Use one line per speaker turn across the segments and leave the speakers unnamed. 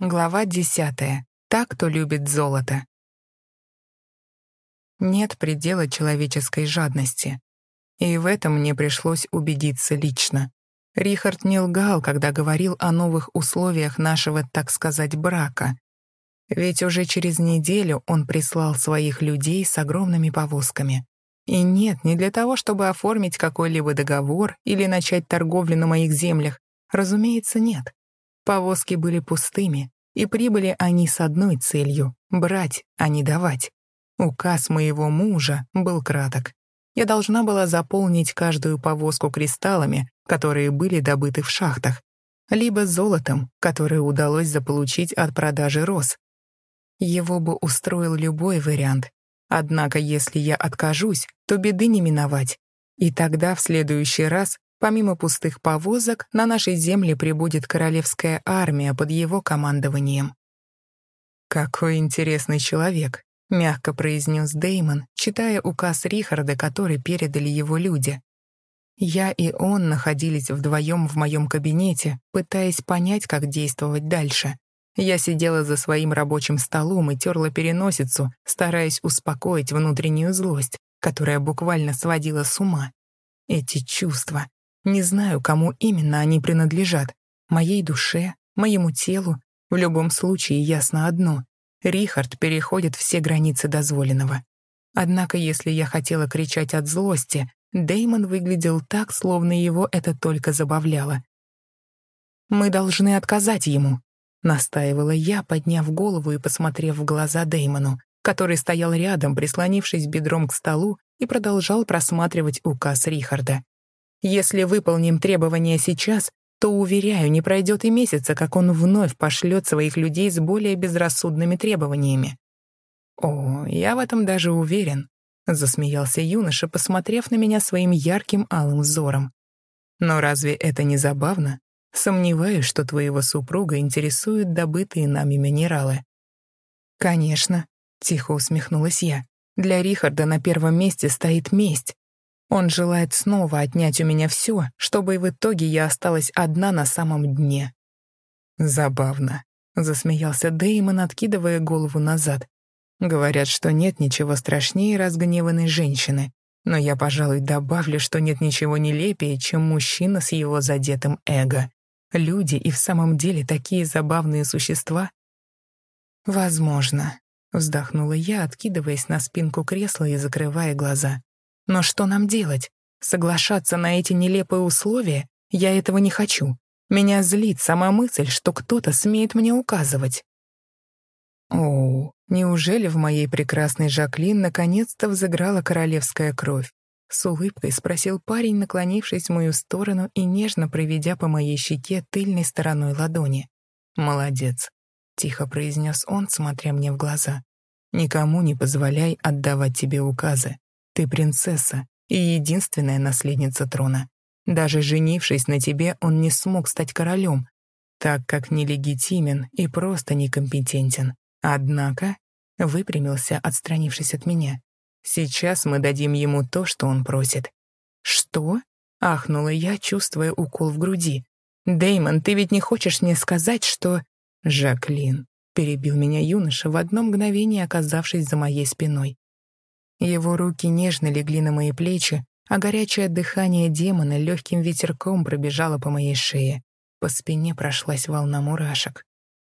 Глава десятая. Так, кто любит золото. Нет предела человеческой жадности. И в этом мне пришлось убедиться лично. Рихард не лгал, когда говорил о новых условиях нашего, так сказать, брака. Ведь уже через неделю он прислал своих людей с огромными повозками. И нет, не для того, чтобы оформить какой-либо договор или начать торговлю на моих землях. Разумеется, нет. Повозки были пустыми, и прибыли они с одной целью — брать, а не давать. Указ моего мужа был краток. Я должна была заполнить каждую повозку кристаллами, которые были добыты в шахтах, либо золотом, которое удалось заполучить от продажи роз. Его бы устроил любой вариант. Однако, если я откажусь, то беды не миновать. И тогда в следующий раз Помимо пустых повозок, на нашей земле прибудет королевская армия под его командованием. «Какой интересный человек», — мягко произнес Деймон, читая указ Рихарда, который передали его люди. Я и он находились вдвоем в моем кабинете, пытаясь понять, как действовать дальше. Я сидела за своим рабочим столом и терла переносицу, стараясь успокоить внутреннюю злость, которая буквально сводила с ума. Эти чувства, не знаю, кому именно они принадлежат. Моей душе, моему телу. В любом случае ясно одно. Рихард переходит все границы дозволенного. Однако, если я хотела кричать от злости, Деймон выглядел так, словно его это только забавляло. «Мы должны отказать ему», — настаивала я, подняв голову и посмотрев в глаза Деймону, который стоял рядом, прислонившись бедром к столу и продолжал просматривать указ Рихарда. Если выполним требования сейчас, то, уверяю, не пройдет и месяца, как он вновь пошлет своих людей с более безрассудными требованиями. «О, я в этом даже уверен», — засмеялся юноша, посмотрев на меня своим ярким алым взором. «Но разве это не забавно? Сомневаюсь, что твоего супруга интересуют добытые нами минералы». «Конечно», — тихо усмехнулась я. «Для Рихарда на первом месте стоит месть, он желает снова отнять у меня все, чтобы в итоге я осталась одна на самом дне. Забавно, засмеялся Деймон, откидывая голову назад. Говорят, что нет ничего страшнее разгневанной женщины, но я, пожалуй, добавлю, что нет ничего нелепее, чем мужчина с его задетым эго. Люди и в самом деле такие забавные существа. Возможно, вздохнула я, откидываясь на спинку кресла и закрывая глаза. Но что нам делать? Соглашаться на эти нелепые условия? Я этого не хочу. Меня злит сама мысль, что кто-то смеет мне указывать. О, неужели в моей прекрасной Жаклин наконец-то взыграла королевская кровь? С улыбкой спросил парень, наклонившись в мою сторону и нежно проведя по моей щеке тыльной стороной ладони. «Молодец», — тихо произнес он, смотря мне в глаза. «Никому не позволяй отдавать тебе указы. Ты принцесса и единственная наследница трона. Даже женившись на тебе, он не смог стать королем, так как нелегитимен и просто некомпетентен. Однако выпрямился, отстранившись от меня. Сейчас мы дадим ему то, что он просит. Что? Ахнула я, чувствуя укол в груди. Деймон, ты ведь не хочешь мне сказать, что... Жаклин, перебил меня юноша в одно мгновение, оказавшись за моей спиной. Его руки нежно легли на мои плечи, а горячее дыхание демона легким ветерком пробежало по моей шее. По спине прошлась волна мурашек.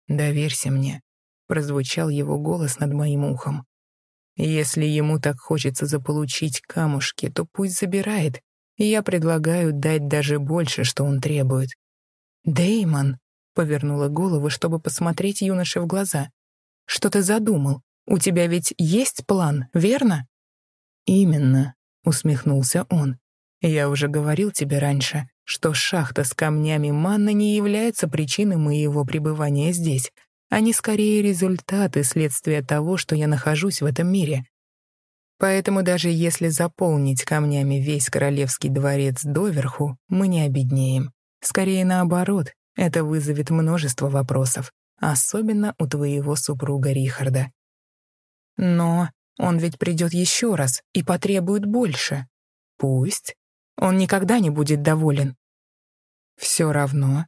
«Доверься мне», — прозвучал его голос над моим ухом. «Если ему так хочется заполучить камушки, то пусть забирает, я предлагаю дать даже больше, что он требует». Деймон повернула голову, чтобы посмотреть юноше в глаза. «Что ты задумал? У тебя ведь есть план, верно?» «Именно», — усмехнулся он. «Я уже говорил тебе раньше, что шахта с камнями манна не является причиной моего пребывания здесь. Они скорее результаты следствия того, что я нахожусь в этом мире. Поэтому даже если заполнить камнями весь королевский дворец доверху, мы не обеднеем. Скорее наоборот, это вызовет множество вопросов, особенно у твоего супруга Рихарда. Но он ведь придет еще раз и потребует больше. Пусть. Он никогда не будет доволен. Все равно.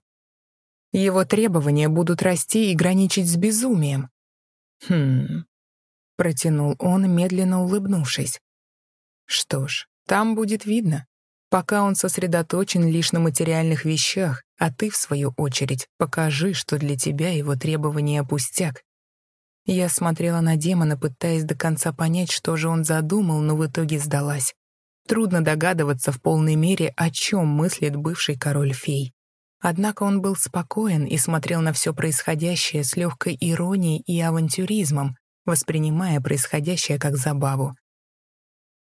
Его требования будут расти и граничить с безумием. Хм, протянул он, медленно улыбнувшись. Что ж, там будет видно. Пока он сосредоточен лишь на материальных вещах, а ты, в свою очередь, покажи, что для тебя его требования пустяк. Я смотрела на демона, пытаясь до конца понять, что же он задумал, но в итоге сдалась. Трудно догадываться в полной мере, о чем мыслит бывший король-фей. Однако он был спокоен и смотрел на все происходящее с легкой иронией и авантюризмом, воспринимая происходящее как забаву.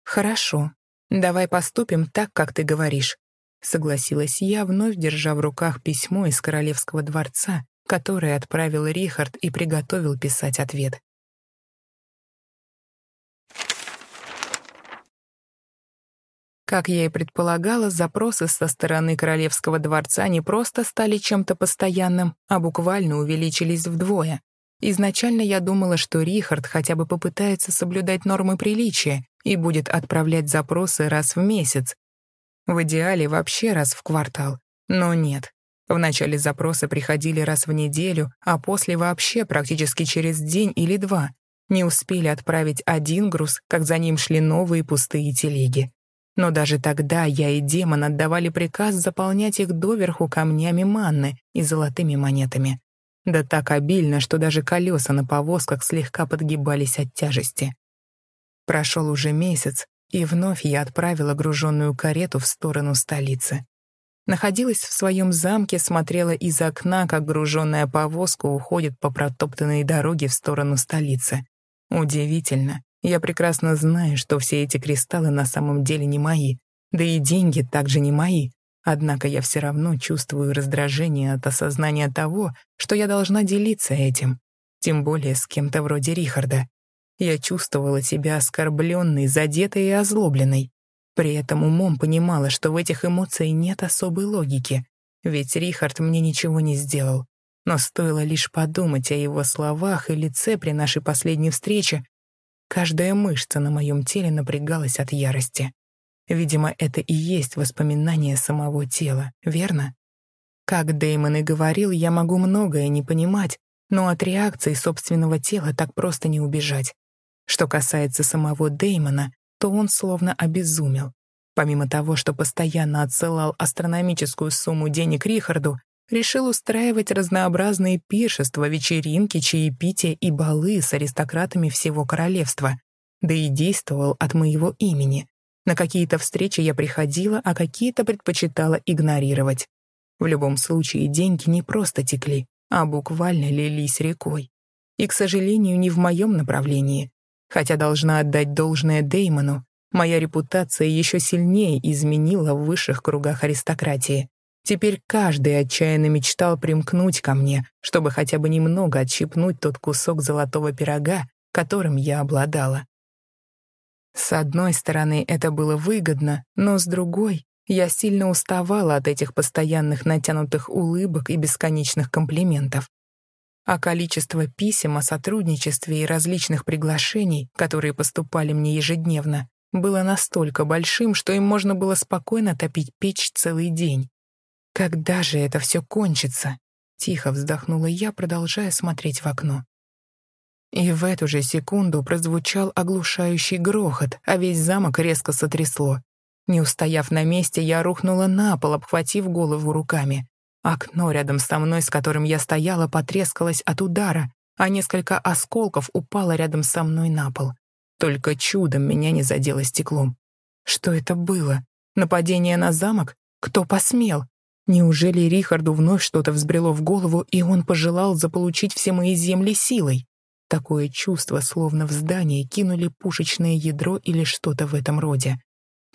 «Хорошо, давай поступим так, как ты говоришь», — согласилась я, вновь держа в руках письмо из королевского дворца, которое отправил Рихард и приготовил писать ответ. Как я и предполагала, запросы со стороны Королевского дворца не просто стали чем-то постоянным, а буквально увеличились вдвое. Изначально я думала, что Рихард хотя бы попытается соблюдать нормы приличия и будет отправлять запросы раз в месяц. В идеале вообще раз в квартал. Но нет. Вначале запросы приходили раз в неделю, а после вообще практически через день или два. Не успели отправить один груз, как за ним шли новые пустые телеги. Но даже тогда я и демон отдавали приказ заполнять их доверху камнями манны и золотыми монетами. Да так обильно, что даже колеса на повозках слегка подгибались от тяжести. Прошел уже месяц, и вновь я отправила груженную карету в сторону столицы. Находилась в своем замке, смотрела из окна, как груженная повозка уходит по протоптанной дороге в сторону столицы. Удивительно, я прекрасно знаю, что все эти кристаллы на самом деле не мои, да и деньги также не мои. Однако я все равно чувствую раздражение от осознания того, что я должна делиться этим, тем более с кем-то вроде Рихарда. Я чувствовала себя оскорбленной, задетой и озлобленной. При этом умом понимала, что в этих эмоциях нет особой логики, ведь Рихард мне ничего не сделал. Но стоило лишь подумать о его словах и лице при нашей последней встрече, Каждая мышца на моем теле напрягалась от ярости. Видимо, это и есть воспоминание самого тела, верно? Как Дэймон и говорил, я могу многое не понимать, но от реакции собственного тела так просто не убежать. Что касается самого Дэймона, то он словно обезумел. Помимо того, что постоянно отсылал астрономическую сумму денег Рихарду, решил устраивать разнообразные пиршества, вечеринки, чаепития и балы с аристократами всего королевства. Да и действовал от моего имени. На какие-то встречи я приходила, а какие-то предпочитала игнорировать. В любом случае, деньги не просто текли, а буквально лились рекой. И, к сожалению, не в моем направлении. Хотя должна отдать должное Деймону, моя репутация еще сильнее изменила в высших кругах аристократии. Теперь каждый отчаянно мечтал примкнуть ко мне, чтобы хотя бы немного отщипнуть тот кусок золотого пирога, которым я обладала. С одной стороны, это было выгодно, но с другой, я сильно уставала от этих постоянных натянутых улыбок и бесконечных комплиментов. А количество писем о сотрудничестве и различных приглашений, которые поступали мне ежедневно, было настолько большим, что им можно было спокойно топить печь целый день. «Когда же это все кончится?» — тихо вздохнула я, продолжая смотреть в окно. И в эту же секунду прозвучал оглушающий грохот, а весь замок резко сотрясло. Не устояв на месте, я рухнула на пол, обхватив голову руками. Окно рядом со мной, с которым я стояла, потрескалось от удара, а несколько осколков упало рядом со мной на пол. Только чудом меня не задело стеклом. Что это было? Нападение на замок? Кто посмел? Неужели Рихарду вновь что-то взбрело в голову, и он пожелал заполучить все мои земли силой? Такое чувство, словно в здании кинули пушечное ядро или что-то в этом роде.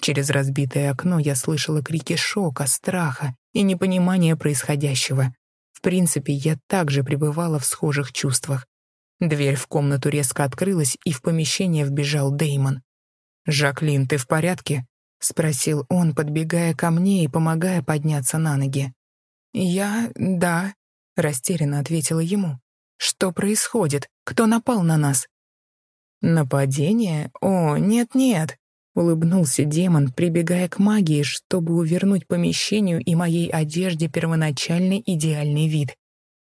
Через разбитое окно я слышала крики шока, страха и непонимания происходящего. В принципе, я также пребывала в схожих чувствах. Дверь в комнату резко открылась, и в помещение вбежал Деймон. «Жаклин, ты в порядке?» — спросил он, подбегая ко мне и помогая подняться на ноги. «Я... да», — растерянно ответила ему. «Что происходит? Кто напал на нас?» «Нападение? О, нет-нет», Улыбнулся демон, прибегая к магии, чтобы увернуть помещению и моей одежде первоначальный идеальный вид.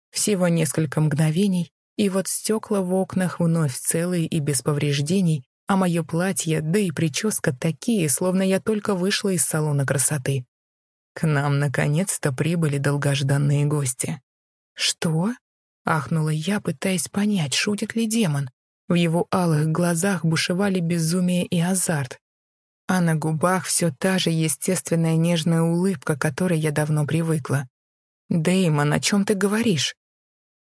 Всего несколько мгновений, и вот стекла в окнах вновь целые и без повреждений, а мое платье, да и прическа такие, словно я только вышла из салона красоты. К нам наконец-то прибыли долгожданные гости. «Что?» — ахнула я, пытаясь понять, шутит ли демон. В его алых глазах бушевали безумие и азарт а на губах все та же естественная нежная улыбка, которой я давно привыкла. «Дэймон, о чем ты говоришь?»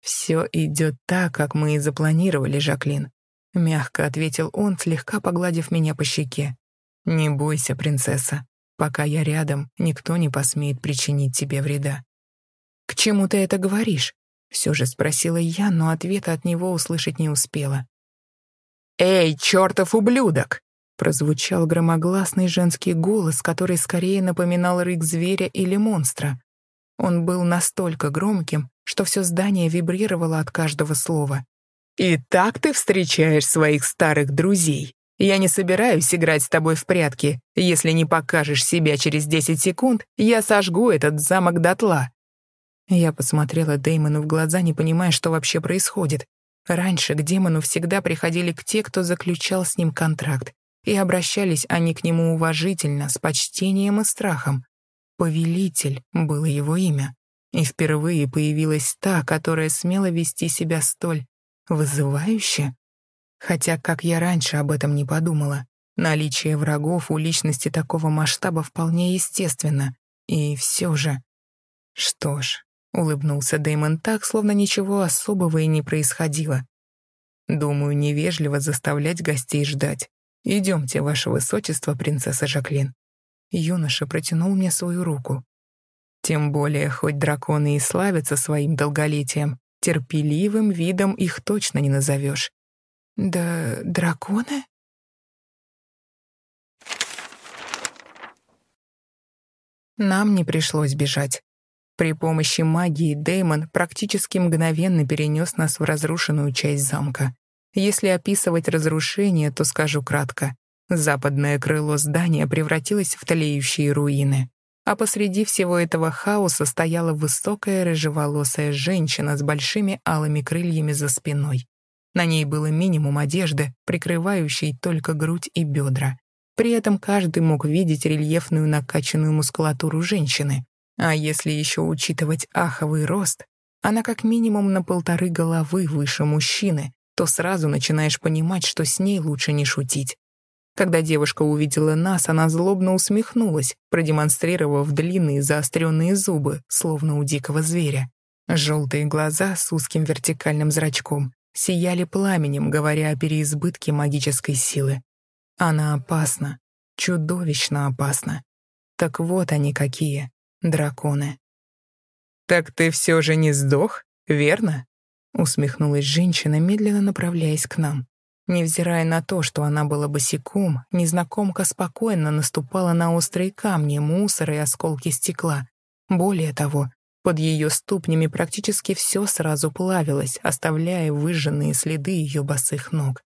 «Все идет так, как мы и запланировали, Жаклин», — мягко ответил он, слегка погладив меня по щеке. «Не бойся, принцесса. Пока я рядом, никто не посмеет причинить тебе вреда». «К чему ты это говоришь?» — все же спросила я, но ответа от него услышать не успела. «Эй, чертов ублюдок!» Прозвучал громогласный женский голос, который скорее напоминал рык зверя или монстра. Он был настолько громким, что все здание вибрировало от каждого слова. «И так ты встречаешь своих старых друзей. Я не собираюсь играть с тобой в прятки. Если не покажешь себя через 10 секунд, я сожгу этот замок дотла». Я посмотрела Дэймону в глаза, не понимая, что вообще происходит. Раньше к демону всегда приходили к те, кто заключал с ним контракт и обращались они к нему уважительно, с почтением и страхом. «Повелитель» было его имя. И впервые появилась та, которая смела вести себя столь вызывающе. Хотя, как я раньше об этом не подумала, наличие врагов у личности такого масштаба вполне естественно. И все же... Что ж, улыбнулся Дэймон так, словно ничего особого и не происходило. Думаю, невежливо заставлять гостей ждать. «Идемте, ваше высочество, принцесса Жаклин». Юноша протянул мне свою руку. Тем более, хоть драконы и славятся своим долголетием, терпеливым видом их точно не назовешь. «Да драконы?» Нам не пришлось бежать. При помощи магии Дэймон практически мгновенно перенес нас в разрушенную часть замка. Если описывать разрушение, то скажу кратко. Западное крыло здания превратилось в тлеющие руины. А посреди всего этого хаоса стояла высокая рыжеволосая женщина с большими алыми крыльями за спиной. На ней было минимум одежды, прикрывающей только грудь и бедра. При этом каждый мог видеть рельефную накачанную мускулатуру женщины. А если еще учитывать аховый рост, она как минимум на полторы головы выше мужчины, то сразу начинаешь понимать, что с ней лучше не шутить. Когда девушка увидела нас, она злобно усмехнулась, продемонстрировав длинные заостренные зубы, словно у дикого зверя. Желтые глаза с узким вертикальным зрачком сияли пламенем, говоря о переизбытке магической силы. Она опасна, чудовищно опасна. Так вот они какие, драконы. «Так ты все же не сдох, верно?» Усмехнулась женщина, медленно направляясь к нам. Невзирая на то, что она была босиком, незнакомка спокойно наступала на острые камни, мусор и осколки стекла. Более того, под ее ступнями практически все сразу плавилось, оставляя выжженные следы ее босых ног.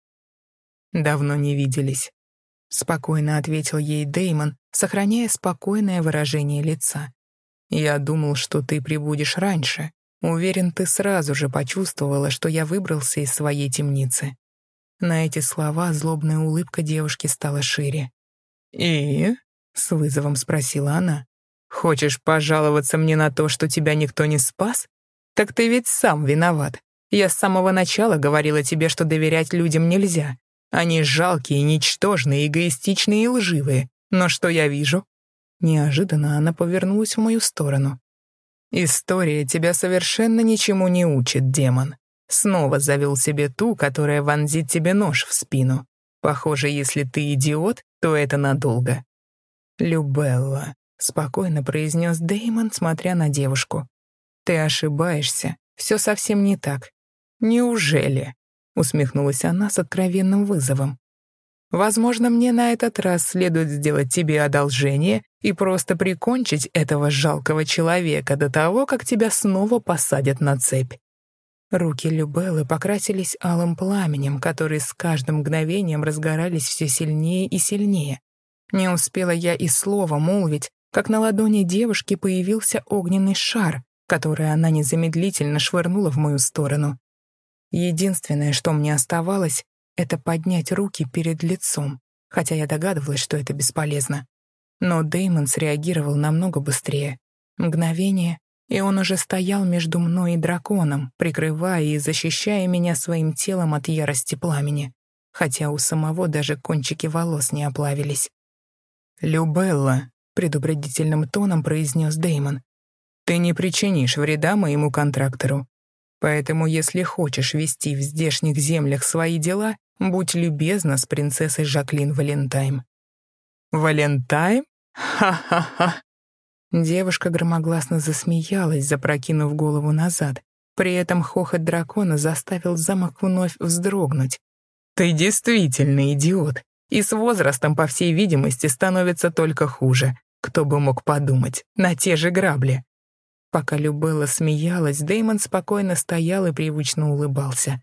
«Давно не виделись», — спокойно ответил ей Деймон, сохраняя спокойное выражение лица. «Я думал, что ты прибудешь раньше, Уверен, ты сразу же почувствовала, что я выбрался из своей темницы. На эти слова злобная улыбка девушки стала шире. «И?» — с вызовом спросила она. «Хочешь пожаловаться мне на то, что тебя никто не спас? Так ты ведь сам виноват. Я с самого начала говорила тебе, что доверять людям нельзя. Они жалкие, ничтожные, эгоистичные и лживые. Но что я вижу?» Неожиданно она повернулась в мою сторону. История тебя совершенно ничему не учит, демон. Снова завел себе ту, которая вонзит тебе нож в спину. Похоже, если ты идиот, то это надолго. Любелла, спокойно произнес Деймон, смотря на девушку. Ты ошибаешься. Все совсем не так. Неужели? Усмехнулась она с откровенным вызовом. Возможно, мне на этот раз следует сделать тебе одолжение и просто прикончить этого жалкого человека до того, как тебя снова посадят на цепь. Руки Любеллы покрасились алым пламенем, которые с каждым мгновением разгорались все сильнее и сильнее, Не успела я и слова молвить, как на ладони девушки появился огненный шар, который она незамедлительно швырнула в мою сторону. Единственное, что мне оставалось, это поднять руки перед лицом, хотя я догадывалась, что это бесполезно. Но Деймон среагировал намного быстрее. Мгновение, и он уже стоял между мной и драконом, прикрывая и защищая меня своим телом от ярости пламени, хотя у самого даже кончики волос не оплавились. «Любелла», — предупредительным тоном произнес Деймон, «ты не причинишь вреда моему контрактору. Поэтому, если хочешь вести в здешних землях свои дела, будь любезна с принцессой Жаклин Валентайм». «Валентайм? Ха-ха-ха!» Девушка громогласно засмеялась, запрокинув голову назад. При этом хохот дракона заставил замок вновь вздрогнуть. «Ты действительно идиот, и с возрастом, по всей видимости, становится только хуже. Кто бы мог подумать, на те же грабли». Пока Любелла смеялась, Деймон спокойно стоял и привычно улыбался.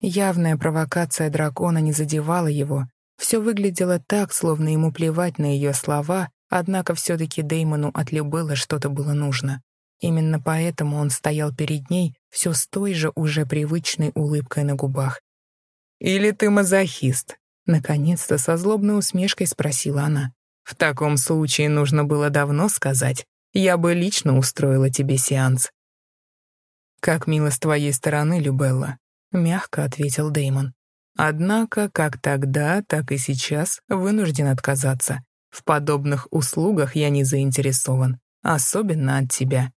Явная провокация дракона не задевала его. Все выглядело так, словно ему плевать на ее слова, Однако все-таки Деймону от Любеллы что-то было нужно. Именно поэтому он стоял перед ней все с той же уже привычной улыбкой на губах. «Или ты мазохист?» Наконец-то со злобной усмешкой спросила она. «В таком случае нужно было давно сказать. Я бы лично устроила тебе сеанс». «Как мило с твоей стороны, Любелла», — мягко ответил Деймон. «Однако, как тогда, так и сейчас вынужден отказаться. В подобных услугах я не заинтересован, особенно от тебя».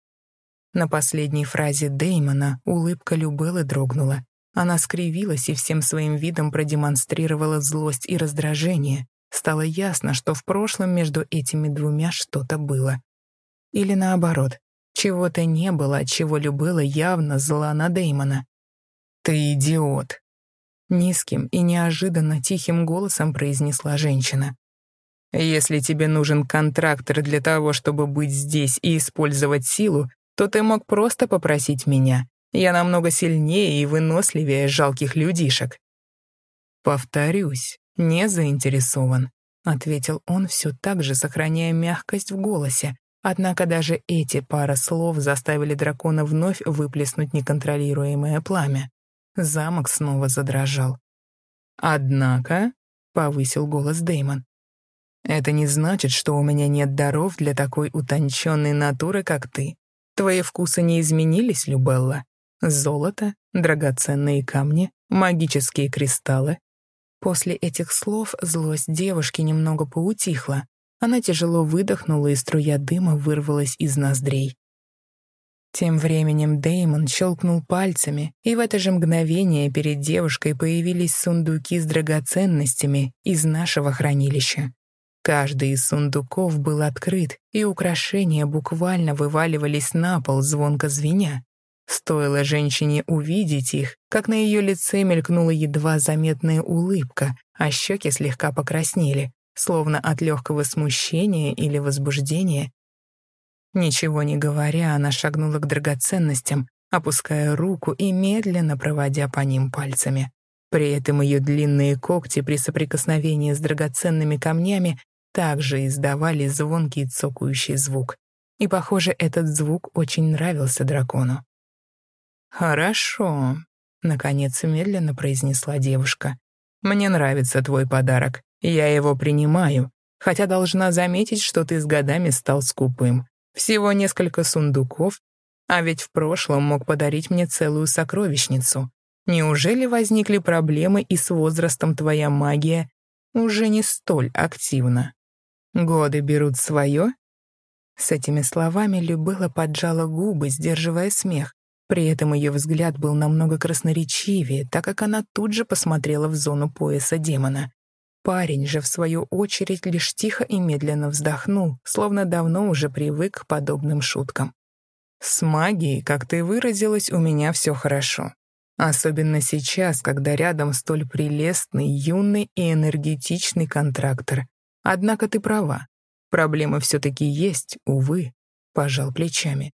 На последней фразе Деймона улыбка Любеллы дрогнула. Она скривилась и всем своим видом продемонстрировала злость и раздражение. Стало ясно, что в прошлом между этими двумя что-то было. Или наоборот, чего-то не было, чего Любелла явно зла на Деймона. «Ты идиот!» Низким и неожиданно тихим голосом произнесла женщина. Если тебе нужен контрактор для того, чтобы быть здесь и использовать силу, то ты мог просто попросить меня. Я намного сильнее и выносливее жалких людишек». «Повторюсь, не заинтересован», — ответил он, все так же сохраняя мягкость в голосе. Однако даже эти пара слов заставили дракона вновь выплеснуть неконтролируемое пламя. Замок снова задрожал. «Однако», — повысил голос Деймон, это не значит, что у меня нет даров для такой утонченной натуры, как ты. Твои вкусы не изменились, Любелла? Золото, драгоценные камни, магические кристаллы. После этих слов злость девушки немного поутихла. Она тяжело выдохнула, и струя дыма вырвалась из ноздрей. Тем временем Деймон щелкнул пальцами, и в это же мгновение перед девушкой появились сундуки с драгоценностями из нашего хранилища. Каждый из сундуков был открыт, и украшения буквально вываливались на пол, звонко звеня. Стоило женщине увидеть их, как на ее лице мелькнула едва заметная улыбка, а щеки слегка покраснели, словно от легкого смущения или возбуждения. Ничего не говоря, она шагнула к драгоценностям, опуская руку и медленно проводя по ним пальцами. При этом ее длинные когти при соприкосновении с драгоценными камнями также издавали звонкий цокающий звук. И, похоже, этот звук очень нравился дракону. «Хорошо», — наконец медленно произнесла девушка. «Мне нравится твой подарок. Я его принимаю, хотя должна заметить, что ты с годами стал скупым. Всего несколько сундуков, а ведь в прошлом мог подарить мне целую сокровищницу. Неужели возникли проблемы и с возрастом твоя магия уже не столь активна?» Годы берут свое?» С этими словами Любыла поджала губы, сдерживая смех. При этом ее взгляд был намного красноречивее, так как она тут же посмотрела в зону пояса демона. Парень же, в свою очередь, лишь тихо и медленно вздохнул, словно давно уже привык к подобным шуткам. «С магией, как ты выразилась, у меня все хорошо. Особенно сейчас, когда рядом столь прелестный, юный и энергетичный контрактор. Однако ты права. Проблемы все-таки есть, увы, пожал плечами.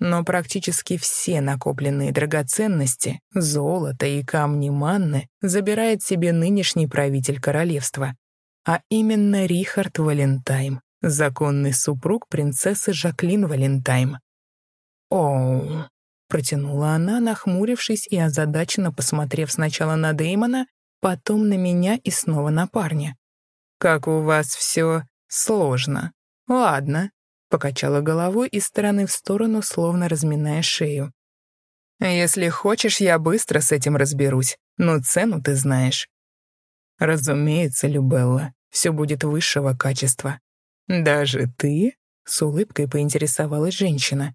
Но практически все накопленные драгоценности, золото и камни манны забирает себе нынешний правитель королевства. а именно Рихард Валентайм, законный супруг принцессы Жаклин Валентайм. «Оу», — протянула она, нахмурившись и озадаченно посмотрев сначала на Дэймона, потом на меня и снова на парня. «Как у вас все сложно. Ладно», — покачала головой из стороны в сторону, словно разминая шею. «Если хочешь, я быстро с этим разберусь, но цену ты знаешь». «Разумеется, Любелла, все будет высшего качества». «Даже ты?» — с улыбкой поинтересовалась женщина.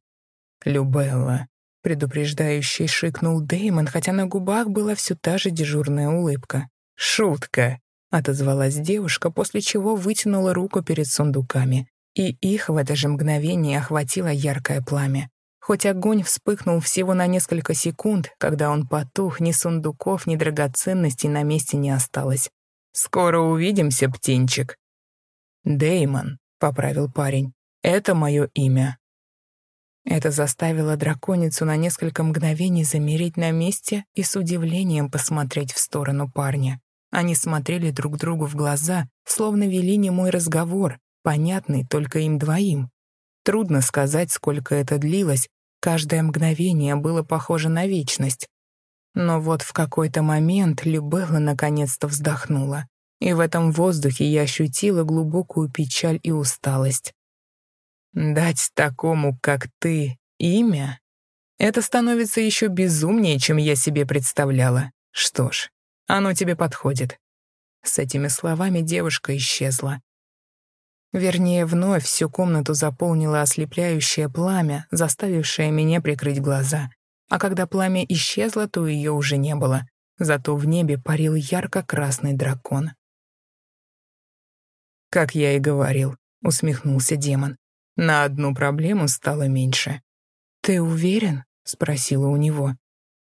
«Любелла», — предупреждающий шикнул Дэймон, хотя на губах была все та же дежурная улыбка. «Шутка», — отозвалась девушка, после чего вытянула руку перед сундуками, и их в это же мгновение охватило яркое пламя. Хоть огонь вспыхнул всего на несколько секунд, когда он потух, ни сундуков, ни драгоценностей на месте не осталось. «Скоро увидимся, птенчик». Дэймон, поправил парень, — «это мое имя». Это заставило драконицу на несколько мгновений замереть на месте и с удивлением посмотреть в сторону парня. Они смотрели друг другу в глаза, словно вели немой разговор, понятный только им двоим. Трудно сказать, сколько это длилось, каждое мгновение было похоже на вечность. Но вот в какой-то момент Любелла наконец-то вздохнула, и в этом воздухе я ощутила глубокую печаль и усталость. Дать такому, как ты, имя? Это становится еще безумнее, чем я себе представляла. Что ж, оно тебе подходит. С этими словами девушка исчезла. Вернее, вновь всю комнату заполнило ослепляющее пламя, заставившее меня прикрыть глаза. А когда пламя исчезло, то ее уже не было. Зато в небе парил ярко-красный дракон. «Как я и говорил», — усмехнулся демон. На одну проблему стало меньше. «Ты уверен?» — спросила у него.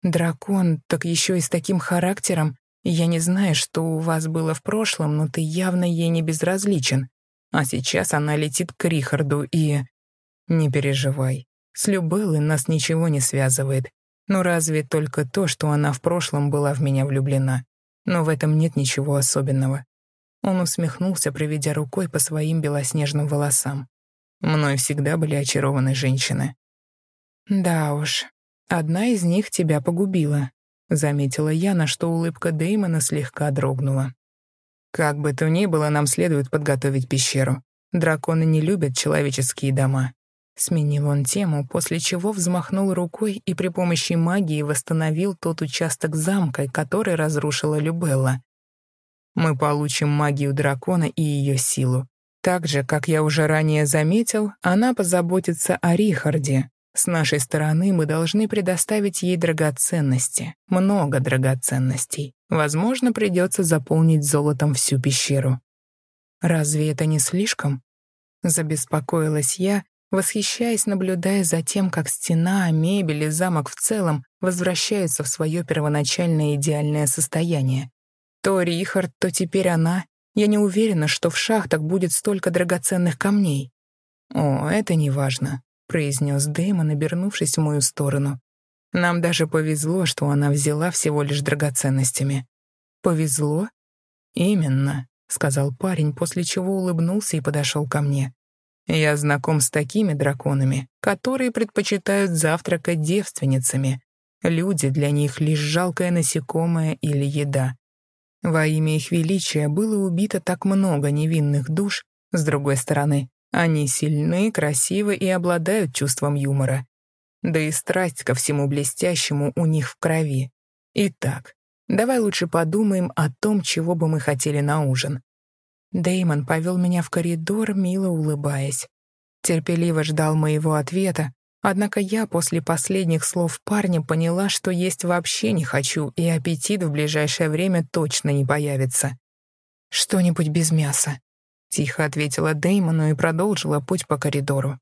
«Дракон, так еще и с таким характером. Я не знаю, что у вас было в прошлом, но ты явно ей не безразличен. А сейчас она летит к Рихарду и...» «Не переживай. С Любеллой нас ничего не связывает. Ну разве только то, что она в прошлом была в меня влюблена. Но в этом нет ничего особенного». Он усмехнулся, проведя рукой по своим белоснежным волосам. Мной всегда были очарованы женщины. «Да уж, одна из них тебя погубила», — заметила я, на что улыбка Дэймона слегка дрогнула. «Как бы то ни было, нам следует подготовить пещеру. Драконы не любят человеческие дома». Сменил он тему, после чего взмахнул рукой и при помощи магии восстановил тот участок замка, который разрушила Любелла. «Мы получим магию дракона и ее силу. Так же, как я уже ранее заметил, она позаботится о Рихарде. С нашей стороны мы должны предоставить ей драгоценности, много драгоценностей. Возможно, придется заполнить золотом всю пещеру. Разве это не слишком? Забеспокоилась я, восхищаясь, наблюдая за тем, как стена, мебель и замок в целом возвращаются в свое первоначальное идеальное состояние. То Рихард, то теперь она я не уверена, что в шахтах будет столько драгоценных камней. «О, это не важно», — произнес Дэймон, обернувшись в мою сторону. «Нам даже повезло, что она взяла всего лишь драгоценностями». «Повезло?» «Именно», — сказал парень, после чего улыбнулся и подошел ко мне. «Я знаком с такими драконами, которые предпочитают завтракать девственницами. Люди для них лишь жалкое насекомое или еда. Во имя их величия было убито так много невинных душ, с другой стороны, они сильны, красивы и обладают чувством юмора. Да и страсть ко всему блестящему у них в крови. Итак, давай лучше подумаем о том, чего бы мы хотели на ужин. Деймон повел меня в коридор, мило улыбаясь. Терпеливо ждал моего ответа, Однако я после последних слов парня поняла, что есть вообще не хочу, и аппетит в ближайшее время точно не появится. «Что-нибудь без мяса», — тихо ответила Деймону и продолжила путь по коридору.